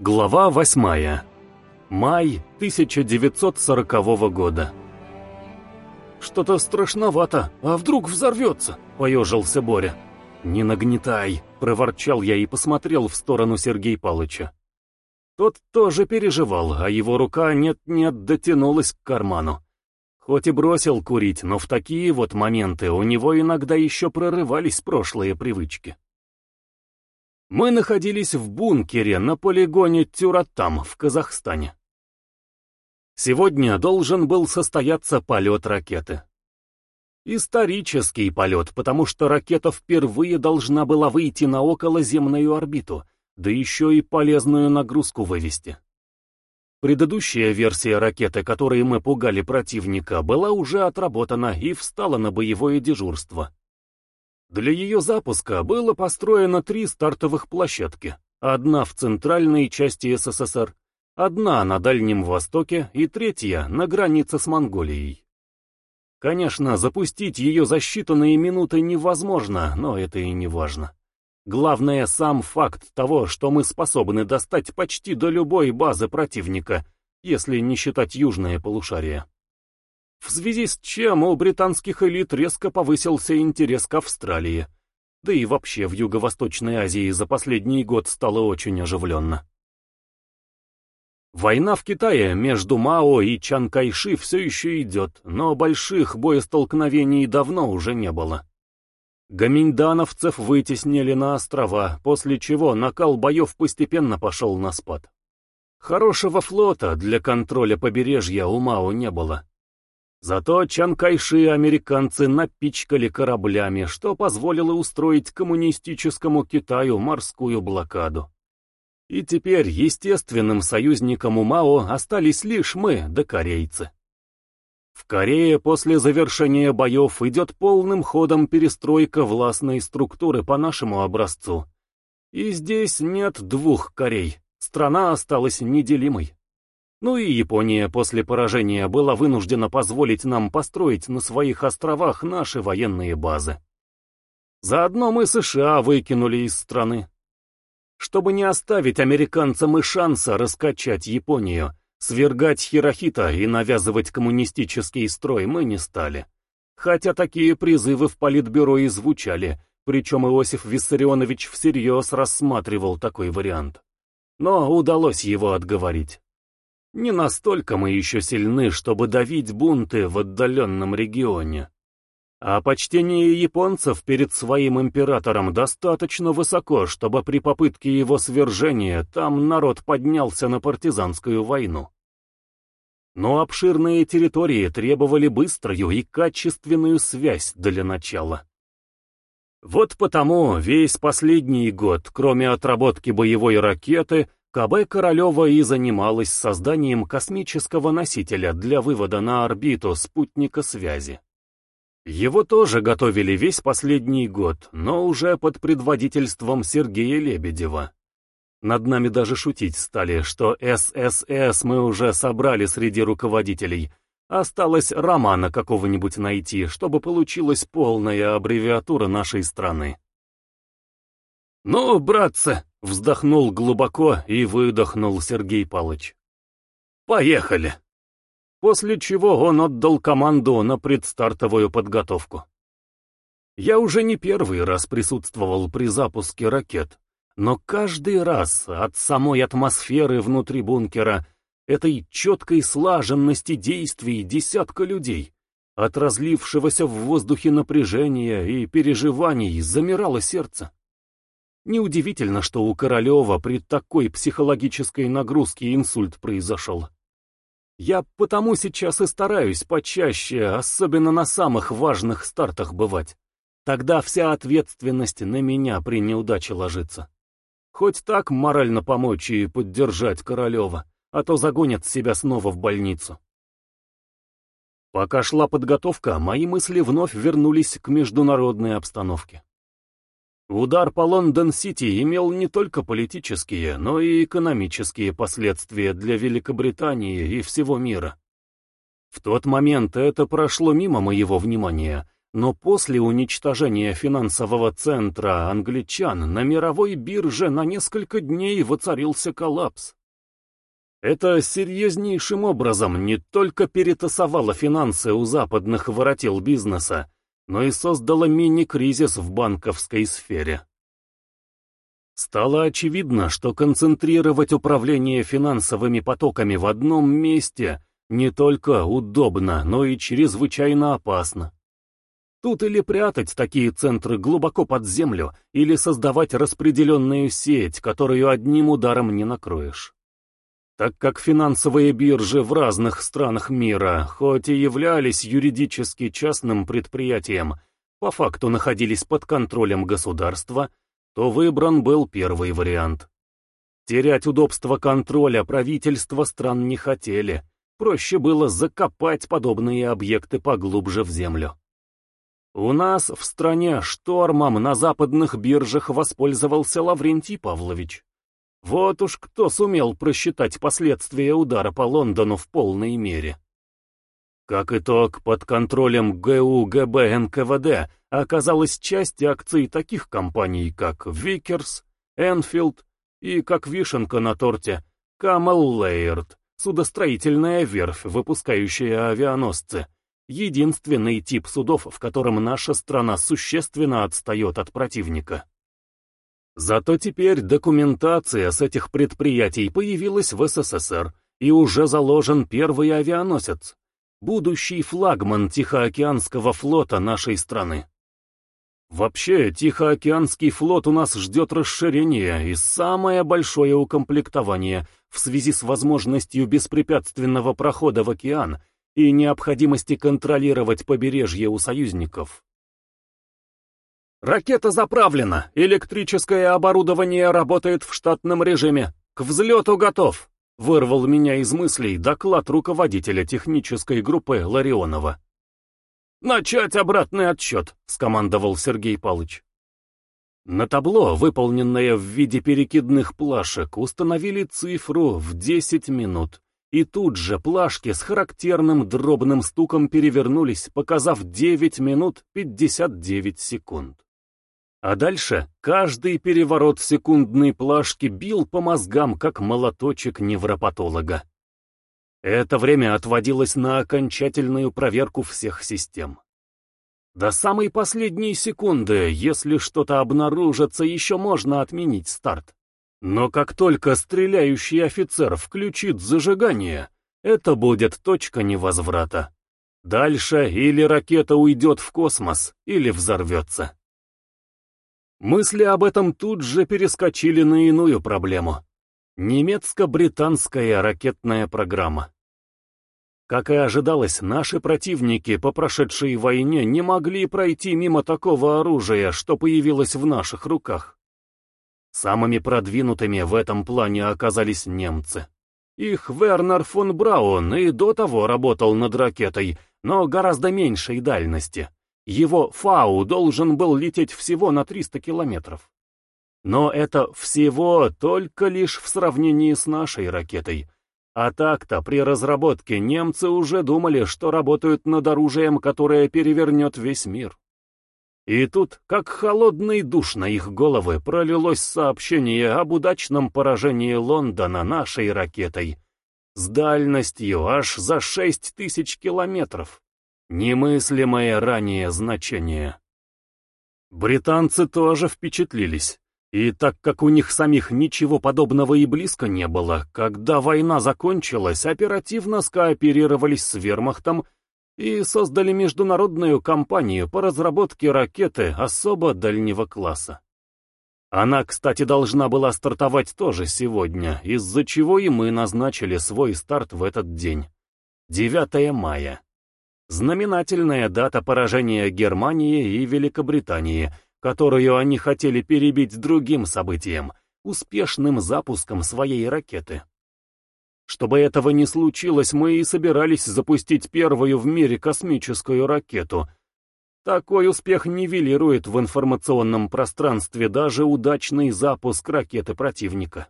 Глава восьмая. Май 1940 года. «Что-то страшновато, а вдруг взорвется?» — поежился Боря. «Не нагнетай!» — проворчал я и посмотрел в сторону Сергея Палыча. Тот тоже переживал, а его рука нет-нет дотянулась к карману. Хоть и бросил курить, но в такие вот моменты у него иногда еще прорывались прошлые привычки. Мы находились в бункере на полигоне Тюратам в Казахстане. Сегодня должен был состояться полет ракеты. Исторический полет, потому что ракета впервые должна была выйти на околоземную орбиту, да еще и полезную нагрузку вывести. Предыдущая версия ракеты, которой мы пугали противника, была уже отработана и встала на боевое дежурство. Для ее запуска было построено три стартовых площадки. Одна в центральной части СССР, одна на Дальнем Востоке и третья на границе с Монголией. Конечно, запустить ее за считанные минуты невозможно, но это и не важно. Главное сам факт того, что мы способны достать почти до любой базы противника, если не считать южное полушарие в связи с чем у британских элит резко повысился интерес к Австралии. Да и вообще в Юго-Восточной Азии за последний год стало очень оживленно. Война в Китае между Мао и Чан Кайши все еще идет, но больших боестолкновений давно уже не было. Гаминьдановцев вытеснили на острова, после чего накал боев постепенно пошел на спад. Хорошего флота для контроля побережья у Мао не было. Зато Чанкайши американцы напичкали кораблями, что позволило устроить коммунистическому Китаю морскую блокаду. И теперь естественным союзником у Мао остались лишь мы да корейцы. В Корее после завершения боев идет полным ходом перестройка властной структуры по нашему образцу. И здесь нет двух Корей, страна осталась неделимой. Ну и Япония после поражения была вынуждена позволить нам построить на своих островах наши военные базы. Заодно мы США выкинули из страны. Чтобы не оставить американцам и шанса раскачать Японию, свергать Хирохита и навязывать коммунистический строй мы не стали. Хотя такие призывы в Политбюро и звучали, причем Иосиф Виссарионович всерьез рассматривал такой вариант. Но удалось его отговорить. Не настолько мы еще сильны, чтобы давить бунты в отдаленном регионе. А почтение японцев перед своим императором достаточно высоко, чтобы при попытке его свержения там народ поднялся на партизанскую войну. Но обширные территории требовали быструю и качественную связь для начала. Вот потому весь последний год, кроме отработки боевой ракеты, КБ Королева и занималась созданием космического носителя для вывода на орбиту спутника связи. Его тоже готовили весь последний год, но уже под предводительством Сергея Лебедева. Над нами даже шутить стали, что ССС мы уже собрали среди руководителей. Осталось романа какого-нибудь найти, чтобы получилась полная аббревиатура нашей страны. «Ну, братцы!» — вздохнул глубоко и выдохнул Сергей Палыч. «Поехали!» После чего он отдал команду на предстартовую подготовку. Я уже не первый раз присутствовал при запуске ракет, но каждый раз от самой атмосферы внутри бункера, этой четкой слаженности действий десятка людей, от разлившегося в воздухе напряжения и переживаний замирало сердце. Неудивительно, что у Королева при такой психологической нагрузке инсульт произошел. Я потому сейчас и стараюсь почаще, особенно на самых важных стартах бывать. Тогда вся ответственность на меня при неудаче ложится. Хоть так морально помочь и поддержать Королева, а то загонят себя снова в больницу. Пока шла подготовка, мои мысли вновь вернулись к международной обстановке. Удар по Лондон-Сити имел не только политические, но и экономические последствия для Великобритании и всего мира. В тот момент это прошло мимо моего внимания, но после уничтожения финансового центра англичан на мировой бирже на несколько дней воцарился коллапс. Это серьезнейшим образом не только перетасовало финансы у западных воротил бизнеса, но и создало мини-кризис в банковской сфере. Стало очевидно, что концентрировать управление финансовыми потоками в одном месте не только удобно, но и чрезвычайно опасно. Тут или прятать такие центры глубоко под землю, или создавать распределенную сеть, которую одним ударом не накроешь. Так как финансовые биржи в разных странах мира, хоть и являлись юридически частным предприятием, по факту находились под контролем государства, то выбран был первый вариант. Терять удобство контроля правительства стран не хотели, проще было закопать подобные объекты поглубже в землю. У нас в стране штормом на западных биржах воспользовался Лаврентий Павлович. Вот уж кто сумел просчитать последствия удара по Лондону в полной мере. Как итог, под контролем ГУГБ НКВД оказалась часть акций таких компаний, как Викерс, Энфилд и, как вишенка на торте, Кэммел Лэйрд, судостроительная верфь, выпускающая авианосцы, единственный тип судов, в котором наша страна существенно отстает от противника. Зато теперь документация с этих предприятий появилась в СССР, и уже заложен первый авианосец, будущий флагман Тихоокеанского флота нашей страны. Вообще, Тихоокеанский флот у нас ждет расширения и самое большое укомплектование в связи с возможностью беспрепятственного прохода в океан и необходимости контролировать побережье у союзников. «Ракета заправлена, электрическое оборудование работает в штатном режиме, к взлету готов», вырвал меня из мыслей доклад руководителя технической группы Ларионова. «Начать обратный отсчет», — скомандовал Сергей Палыч. На табло, выполненное в виде перекидных плашек, установили цифру в 10 минут, и тут же плашки с характерным дробным стуком перевернулись, показав 9 минут 59 секунд. А дальше каждый переворот секундной плашки бил по мозгам, как молоточек невропатолога. Это время отводилось на окончательную проверку всех систем. До самой последней секунды, если что-то обнаружится, еще можно отменить старт. Но как только стреляющий офицер включит зажигание, это будет точка невозврата. Дальше или ракета уйдет в космос, или взорвется. Мысли об этом тут же перескочили на иную проблему. Немецко-британская ракетная программа. Как и ожидалось, наши противники по прошедшей войне не могли пройти мимо такого оружия, что появилось в наших руках. Самыми продвинутыми в этом плане оказались немцы. Их Вернер фон Браун и до того работал над ракетой, но гораздо меньшей дальности. Его Фау должен был лететь всего на 300 километров. Но это всего только лишь в сравнении с нашей ракетой. А так-то при разработке немцы уже думали, что работают над оружием, которое перевернет весь мир. И тут, как холодный душ на их головы, пролилось сообщение об удачном поражении Лондона нашей ракетой с дальностью аж за шесть тысяч километров. Немыслимое ранее значение. Британцы тоже впечатлились. И так как у них самих ничего подобного и близко не было, когда война закончилась, оперативно скооперировались с вермахтом и создали международную компанию по разработке ракеты особо дальнего класса. Она, кстати, должна была стартовать тоже сегодня, из-за чего и мы назначили свой старт в этот день. 9 мая. Знаменательная дата поражения Германии и Великобритании – которую они хотели перебить другим событием, успешным запуском своей ракеты. Чтобы этого не случилось, мы и собирались запустить первую в мире космическую ракету. Такой успех нивелирует в информационном пространстве даже удачный запуск ракеты противника.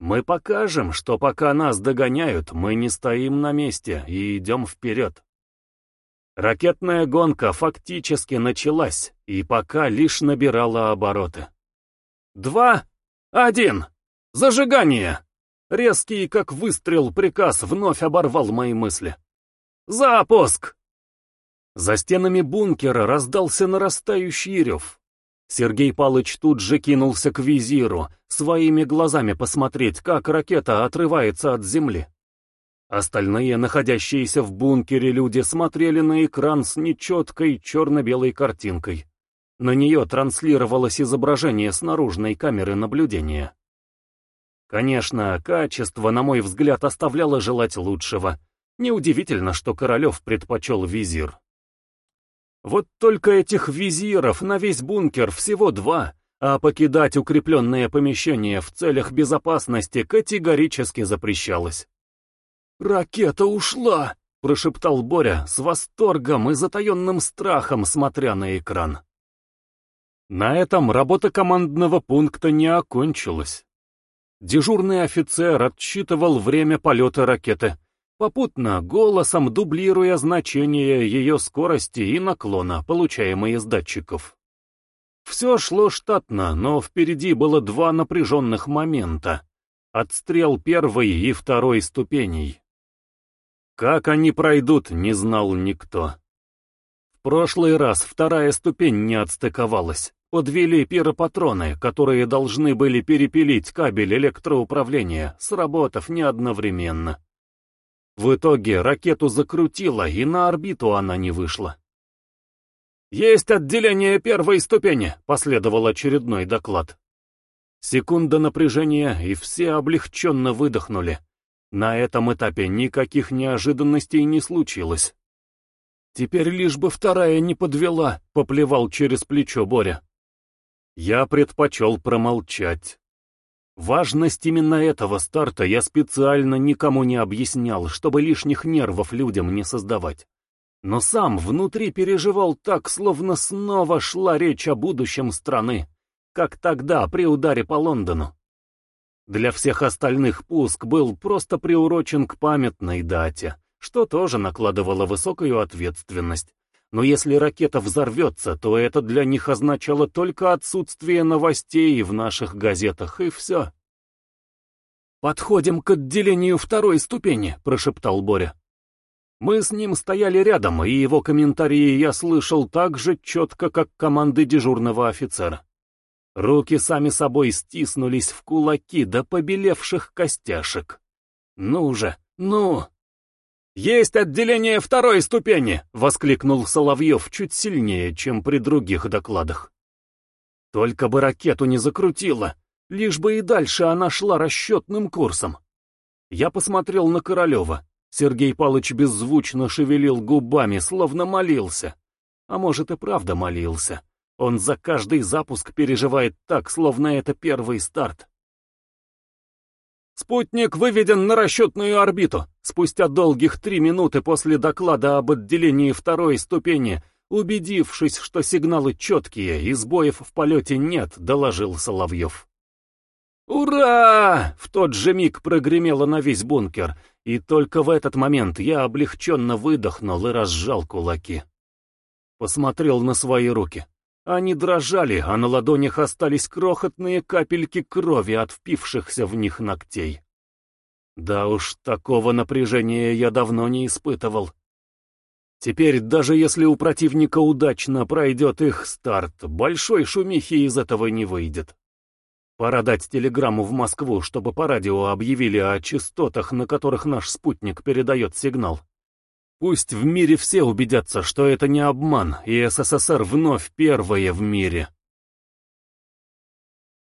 Мы покажем, что пока нас догоняют, мы не стоим на месте и идем вперед. Ракетная гонка фактически началась, и пока лишь набирала обороты. «Два! Один! Зажигание!» Резкий, как выстрел, приказ вновь оборвал мои мысли. «Запуск!» За стенами бункера раздался нарастающий рев. Сергей Палыч тут же кинулся к визиру, своими глазами посмотреть, как ракета отрывается от земли. Остальные, находящиеся в бункере люди, смотрели на экран с нечеткой черно-белой картинкой. На нее транслировалось изображение с наружной камеры наблюдения. Конечно, качество, на мой взгляд, оставляло желать лучшего. Неудивительно, что Королев предпочел визир. Вот только этих визиров на весь бункер всего два, а покидать укрепленное помещение в целях безопасности категорически запрещалось. «Ракета ушла!» — прошептал Боря с восторгом и затаенным страхом, смотря на экран. На этом работа командного пункта не окончилась. Дежурный офицер отсчитывал время полета ракеты, попутно голосом дублируя значение ее скорости и наклона, получаемые с датчиков. Все шло штатно, но впереди было два напряженных момента. Отстрел первой и второй ступеней. Как они пройдут, не знал никто. В прошлый раз вторая ступень не отстыковалась. Подвели пиропатроны, которые должны были перепилить кабель электроуправления, сработав не одновременно. В итоге ракету закрутило, и на орбиту она не вышла. «Есть отделение первой ступени», — последовал очередной доклад. Секунда напряжения, и все облегченно выдохнули. На этом этапе никаких неожиданностей не случилось. «Теперь лишь бы вторая не подвела», — поплевал через плечо Боря. Я предпочел промолчать. Важность именно этого старта я специально никому не объяснял, чтобы лишних нервов людям не создавать. Но сам внутри переживал так, словно снова шла речь о будущем страны, как тогда при ударе по Лондону. Для всех остальных пуск был просто приурочен к памятной дате, что тоже накладывало высокую ответственность. Но если ракета взорвется, то это для них означало только отсутствие новостей в наших газетах, и все. «Подходим к отделению второй ступени», — прошептал Боря. Мы с ним стояли рядом, и его комментарии я слышал так же четко, как команды дежурного офицера. Руки сами собой стиснулись в кулаки до побелевших костяшек. «Ну же, ну!» «Есть отделение второй ступени!» — воскликнул Соловьев чуть сильнее, чем при других докладах. «Только бы ракету не закрутило, лишь бы и дальше она шла расчетным курсом». Я посмотрел на Королева. Сергей Палыч беззвучно шевелил губами, словно молился. А может и правда молился. Он за каждый запуск переживает так, словно это первый старт. Спутник выведен на расчетную орбиту. Спустя долгих три минуты после доклада об отделении второй ступени, убедившись, что сигналы четкие и сбоев в полете нет, доложил Соловьев. «Ура!» — в тот же миг прогремело на весь бункер, и только в этот момент я облегченно выдохнул и разжал кулаки. Посмотрел на свои руки. Они дрожали, а на ладонях остались крохотные капельки крови от впившихся в них ногтей. Да уж, такого напряжения я давно не испытывал. Теперь, даже если у противника удачно пройдет их старт, большой шумихи из этого не выйдет. Пора дать телеграмму в Москву, чтобы по радио объявили о частотах, на которых наш спутник передает сигнал. Пусть в мире все убедятся, что это не обман, и СССР вновь первое в мире.